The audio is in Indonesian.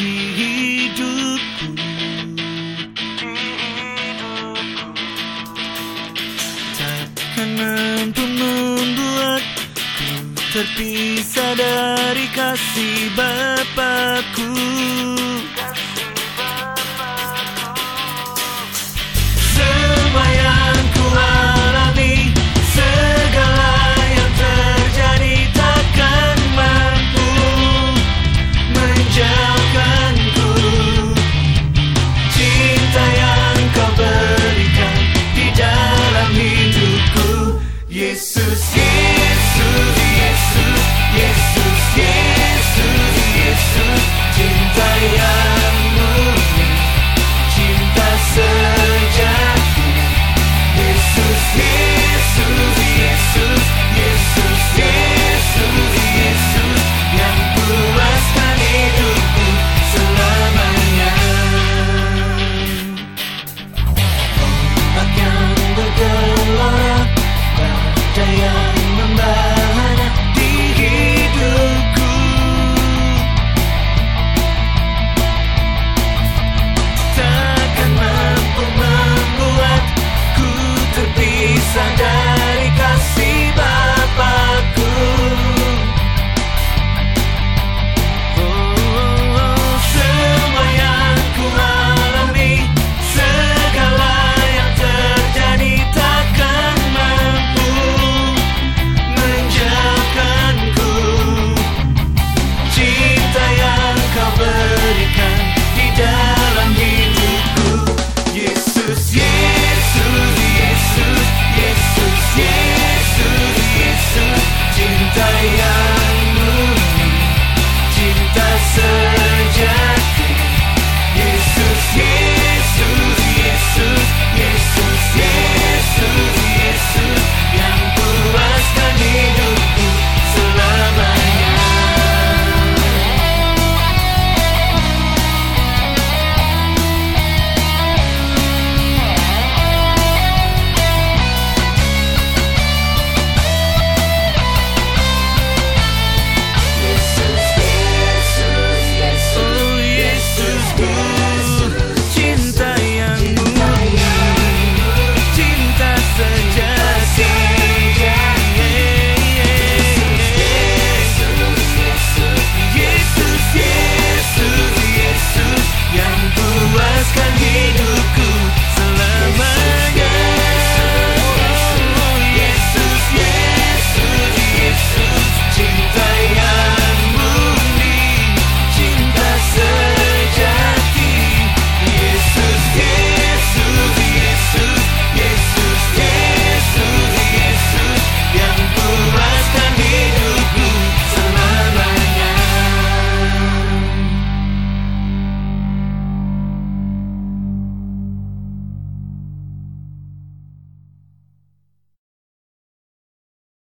di hidupku. Takkan mampu membuatku terpisah dari kasih Bapakku.